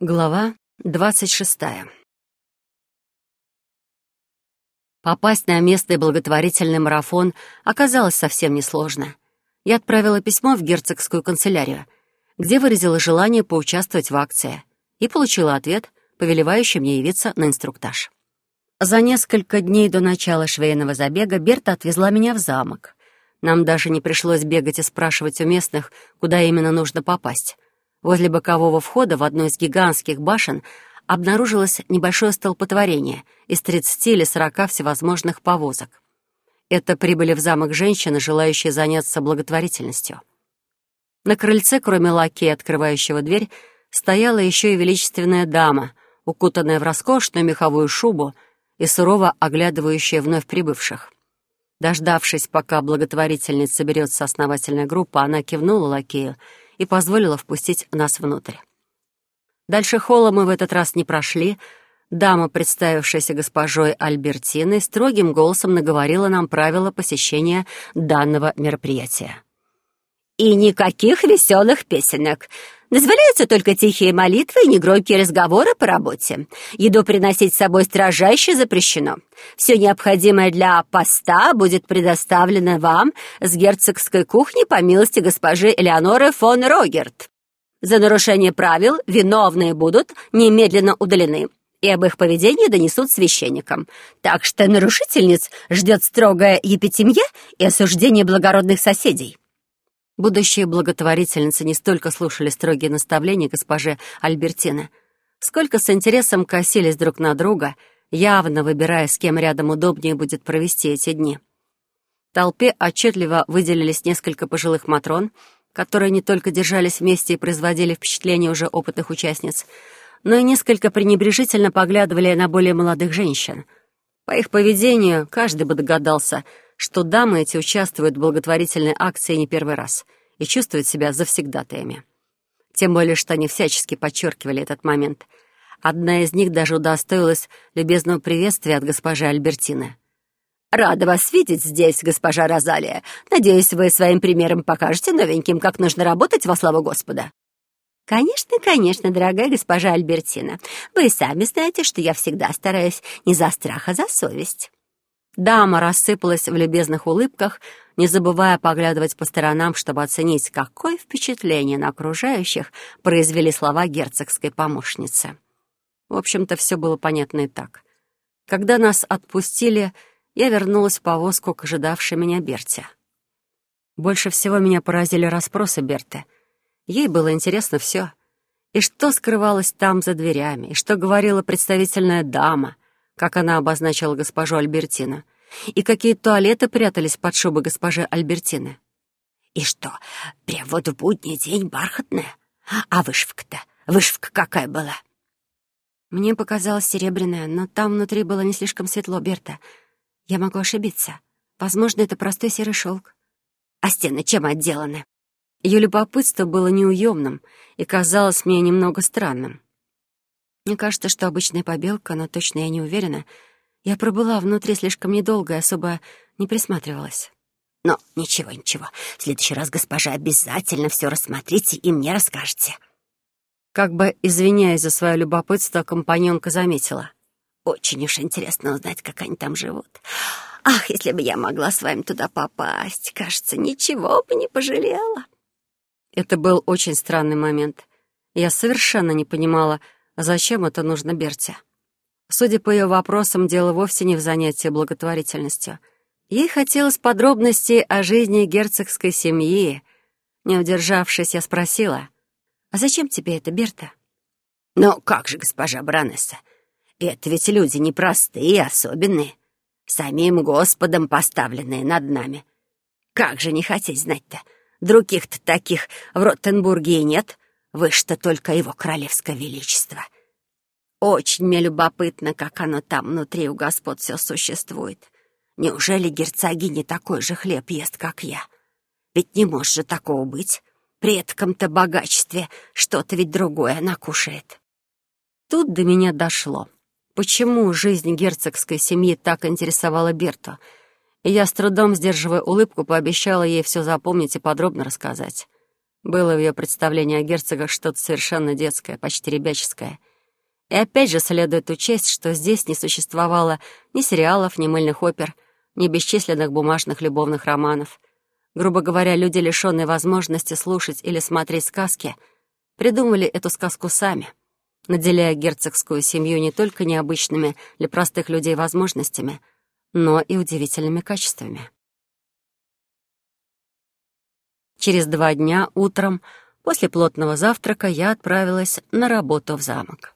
Глава двадцать шестая. Попасть на местный благотворительный марафон оказалось совсем несложно. Я отправила письмо в герцогскую канцелярию, где выразила желание поучаствовать в акции, и получила ответ, повелевающий мне явиться на инструктаж. За несколько дней до начала швейного забега Берта отвезла меня в замок. Нам даже не пришлось бегать и спрашивать у местных, куда именно нужно попасть. Возле бокового входа в одну из гигантских башен обнаружилось небольшое столпотворение из 30 или 40 всевозможных повозок. Это прибыли в замок женщины, желающие заняться благотворительностью. На крыльце, кроме лакея, открывающего дверь, стояла еще и величественная дама, укутанная в роскошную меховую шубу и сурово оглядывающая вновь прибывших. Дождавшись, пока благотворительница соберется основательная группа, она кивнула лакею — и позволила впустить нас внутрь. Дальше холла мы в этот раз не прошли. Дама, представившаяся госпожой Альбертиной, строгим голосом наговорила нам правила посещения данного мероприятия. «И никаких веселых песенок. Дозволяются только тихие молитвы и негромкие разговоры по работе. Еду приносить с собой строжайше запрещено. Все необходимое для поста будет предоставлено вам с герцогской кухни по милости госпожи Элеоноры фон Рогерт. За нарушение правил виновные будут немедленно удалены, и об их поведении донесут священникам. Так что нарушительниц ждет строгая епитемья и осуждение благородных соседей. Будущие благотворительницы не столько слушали строгие наставления госпожи Альбертины, сколько с интересом косились друг на друга, явно выбирая, с кем рядом удобнее будет провести эти дни. В толпе отчетливо выделились несколько пожилых матрон, которые не только держались вместе и производили впечатление уже опытных участниц, но и несколько пренебрежительно поглядывали на более молодых женщин. По их поведению каждый бы догадался — что дамы эти участвуют в благотворительной акции не первый раз и чувствуют себя завсегдатаями. Тем более, что они всячески подчеркивали этот момент. Одна из них даже удостоилась любезного приветствия от госпожи Альбертины. «Рада вас видеть здесь, госпожа Розалия. Надеюсь, вы своим примером покажете новеньким, как нужно работать во славу Господа». «Конечно, конечно, дорогая госпожа Альбертина. Вы сами знаете, что я всегда стараюсь не за страх, а за совесть». Дама рассыпалась в любезных улыбках, не забывая поглядывать по сторонам, чтобы оценить, какое впечатление на окружающих произвели слова герцогской помощницы. В общем-то, все было понятно и так. Когда нас отпустили, я вернулась в повозку к ожидавшей меня Берте. Больше всего меня поразили расспросы Берты. Ей было интересно все. И что скрывалось там за дверями, и что говорила представительная дама — как она обозначила госпожу Альбертина, и какие туалеты прятались под шубой госпожи Альбертины. И что, прям вот в будний день бархатная? А вышивка-то, вышивка какая была? Мне показалось серебряная, но там внутри было не слишком светло, Берта. Я могу ошибиться. Возможно, это простой серый шелк. А стены чем отделаны? Ее любопытство было неуемным и казалось мне немного странным. Мне кажется, что обычная побелка, но точно я не уверена. Я пробыла внутри слишком недолго и особо не присматривалась. Но ничего, ничего. В следующий раз, госпожа, обязательно все рассмотрите и мне расскажете. Как бы извиняясь за свое любопытство, компаньонка заметила. Очень уж интересно узнать, как они там живут. Ах, если бы я могла с вами туда попасть, кажется, ничего бы не пожалела. Это был очень странный момент. Я совершенно не понимала, Зачем это нужно Берте? Судя по ее вопросам, дело вовсе не в занятии благотворительностью. Ей хотелось подробностей о жизни герцогской семьи. Не удержавшись, я спросила, «А зачем тебе это, Берта?» «Ну, как же, госпожа Бранесса, это ведь люди непростые, особенные, самим Господом поставленные над нами. Как же не хотеть знать-то? Других-то таких в Роттенбурге и нет. Вы что только его королевское величество. Очень мне любопытно, как оно там внутри у господ все существует. Неужели герцогиня такой же хлеб ест, как я? Ведь не может же такого быть. Предкам-то богачестве что-то ведь другое она кушает. Тут до меня дошло. Почему жизнь герцогской семьи так интересовала Берту? Я с трудом, сдерживая улыбку, пообещала ей все запомнить и подробно рассказать. Было в ее представлении о герцогах что-то совершенно детское, почти ребяческое. И опять же следует учесть, что здесь не существовало ни сериалов, ни мыльных опер, ни бесчисленных бумажных любовных романов. Грубо говоря, люди, лишенные возможности слушать или смотреть сказки, придумали эту сказку сами, наделяя герцогскую семью не только необычными для простых людей возможностями, но и удивительными качествами. Через два дня утром, после плотного завтрака, я отправилась на работу в замок.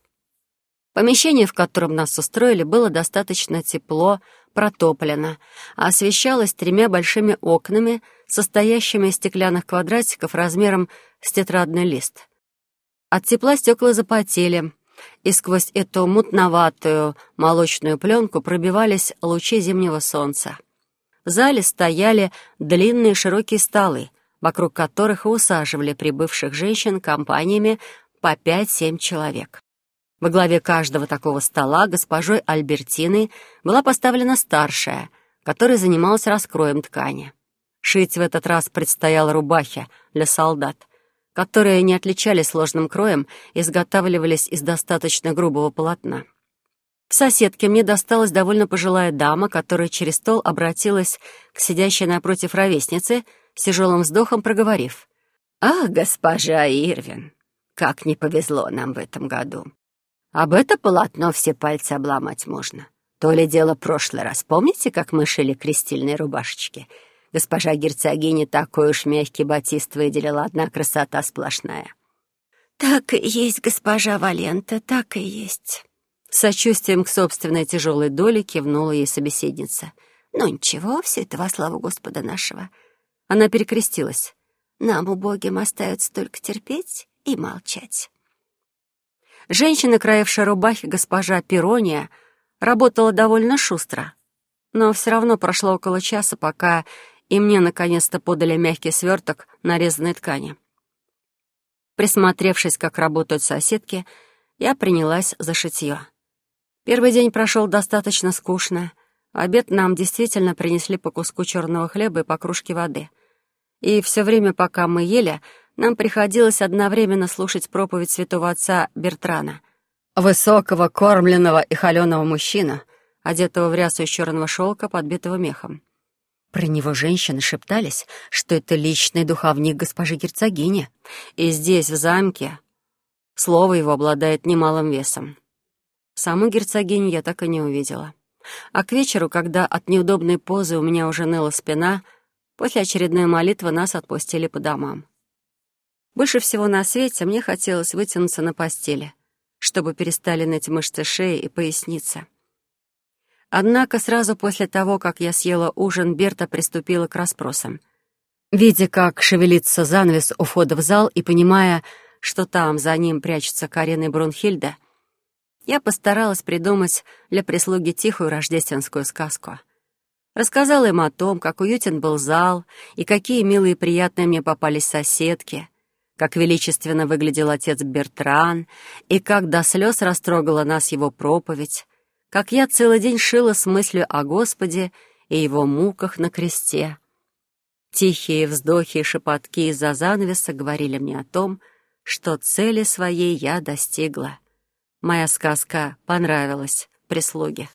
Помещение, в котором нас устроили, было достаточно тепло, протоплено, а освещалось тремя большими окнами, состоящими из стеклянных квадратиков размером с тетрадный лист. От тепла стекла запотели, и сквозь эту мутноватую молочную пленку пробивались лучи зимнего солнца. В зале стояли длинные широкие столы, вокруг которых усаживали прибывших женщин компаниями по пять-семь человек. Во главе каждого такого стола госпожой Альбертиной была поставлена старшая, которая занималась раскроем ткани. Шить в этот раз предстояло рубахи для солдат, которые не отличались сложным кроем и изготавливались из достаточно грубого полотна. В соседке мне досталась довольно пожилая дама, которая через стол обратилась к сидящей напротив ровеснице, с тяжелым вздохом проговорив. «Ах, госпожа Ирвин, как не повезло нам в этом году. Об это полотно все пальцы обломать можно. То ли дело прошлый раз. Помните, как мы шили крестильные рубашечки? Госпожа герцогиня такой уж мягкий батист выделила, одна красота сплошная. «Так и есть, госпожа Валента, так и есть». сочувствием к собственной тяжелой доле кивнула ей собеседница. «Ну ничего, все это во славу Господа нашего». Она перекрестилась. «Нам, убогим, остается только терпеть и молчать». Женщина, краевшая рубахи госпожа Перония, работала довольно шустро. Но все равно прошло около часа, пока и мне наконец-то подали мягкий сверток нарезанной ткани. Присмотревшись, как работают соседки, я принялась за шитье. Первый день прошел достаточно скучно. обед нам действительно принесли по куску черного хлеба и по кружке воды. И все время, пока мы ели, нам приходилось одновременно слушать проповедь святого отца Бертрана, высокого, кормленного и холеного мужчину, одетого в рясу из черного шелка, подбитого мехом. Про него женщины шептались, что это личный духовник госпожи герцогини, и здесь, в замке, слово его обладает немалым весом. Саму герцогиню я так и не увидела. А к вечеру, когда от неудобной позы у меня уже ныла спина, после очередной молитвы нас отпустили по домам. Больше всего на свете мне хотелось вытянуться на постели, чтобы перестали ныть мышцы шеи и поясницы. Однако сразу после того, как я съела ужин, Берта приступила к расспросам. Видя, как шевелится занавес у входа в зал и понимая, что там за ним прячется Карина и Брунхильда, я постаралась придумать для прислуги тихую рождественскую сказку. Рассказала им о том, как уютен был зал и какие милые и приятные мне попались соседки — как величественно выглядел отец Бертран и как до слез растрогала нас его проповедь, как я целый день шила с мыслью о Господе и его муках на кресте. Тихие вздохи и шепотки из-за занавеса говорили мне о том, что цели своей я достигла. Моя сказка понравилась прислуге.